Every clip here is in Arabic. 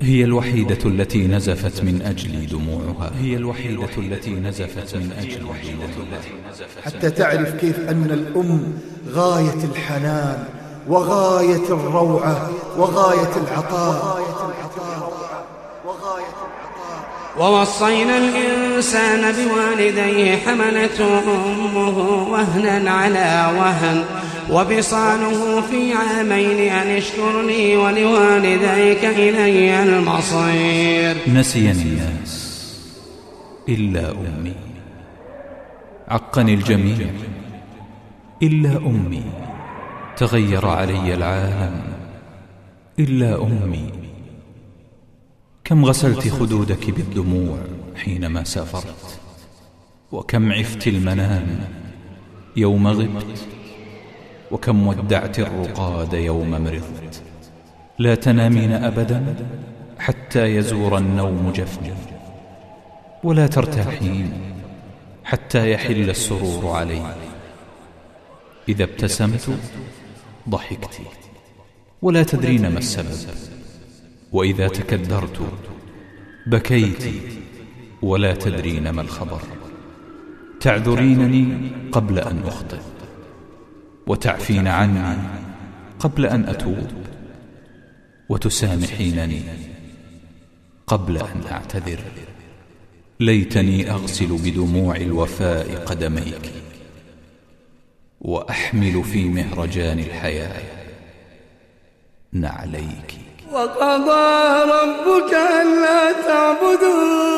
هي الوحيدة التي نزفت من أجل دموعها. هي الوحيدة التي نزفت من أجل دموعها. حتى تعرف كيف أن الأم غاية الحنان وغاية الروعة وغاية العطاء. ووصينا الإنسان بوالديه حملته أمه وهنا على وهن. وبصاله في عامين أن اشكر لي ولوالديك إلي المصير. نسيني الناس إلا أمي. عقني الجميع إلا أمي. تغير علي العالم إلا أمي. كم غسلت خدودك بالدموع حينما سافرت؟ وكم عفت المنام يوم غبت؟ وكم ودعت الرقاد يوم مرضت. لا تنامين أبدا حتى يزور النوم جفني ولا ترتاحين حتى يحل السرور علي. إذا ابتسمت ضحكت. ولا تدرين ما السبب. وإذا تكدرت بكيت. ولا تدرين ما الخبر. تعذرينني قبل أن أخطئ. وتعفين عني قبل أن أتوب وتسامحينني قبل أن أعتذر. ليتني أغسل بدموع الوفاء قدميك وأحمل في مهرجان الحياة نعليك. وقضى ربك ألا تعبدوا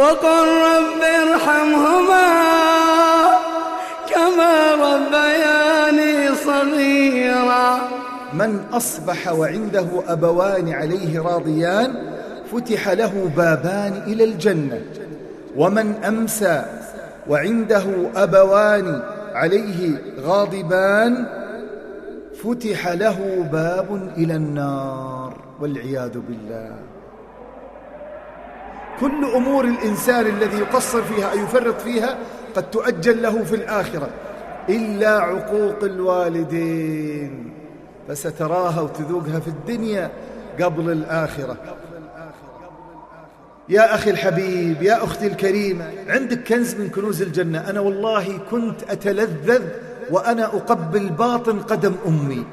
وقل رب ارحمهما كما ربياني صغيرا. من أصبح وعنده أبوان عليه راضيان فتح له بابان إلى الجنة. ومن أمسى وعنده أبوان عليه غاضبان فتح له باب إلى النار والعياذ بالله. كل أمور الإنسان الذي يقصر فيها أو يفرط فيها قد تؤجل له في الآخرة إلا عقوق الوالدين. فستراها وتذوقها في الدنيا قبل الآخرة. يا أخي الحبيب يا أختي الكريمة عندك كنز من كنوز الجنة. أنا والله كنت أتلذذ وأنا أقبل باطن قدم أمي.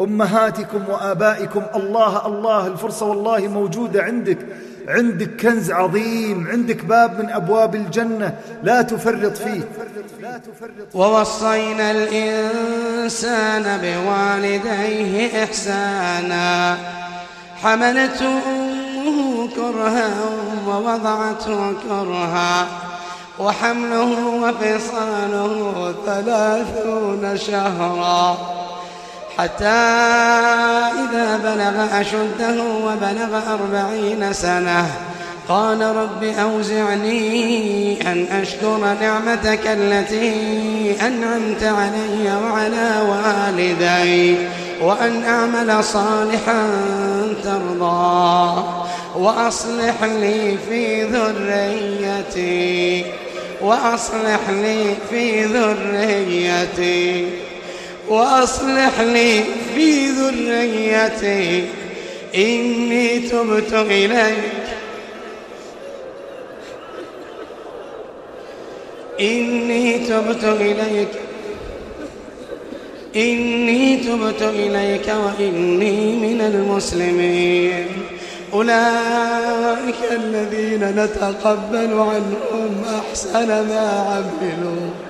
أمهاتكم وآبائكم الله الله الفرصة والله موجودة عندك. عندك كنز عظيم عندك باب من أبواب الجنة لا تفرط فيه. ووصينا الإنسان بوالديه إحسانا. حملته أمه كرها ووضعته كرها. وحمله وفصاله ثلاثون شهرا. حتى إذا بلغ أشده وبلغ أربعين سنة قال رب أوزعني أن أشكر نعمتك التي أنعمت علي وعلى والدي وأن أعمل صالحا ترضاه وأصلح لي في ذريتي وأصلح لي في ذريتي. وأصلح لي في ذريتي إني تبت إليك. إني تبت إليك. إني تبت إليك وإني من المسلمين. أولئك الذين نتقبل عنهم أحسن ما عملوا.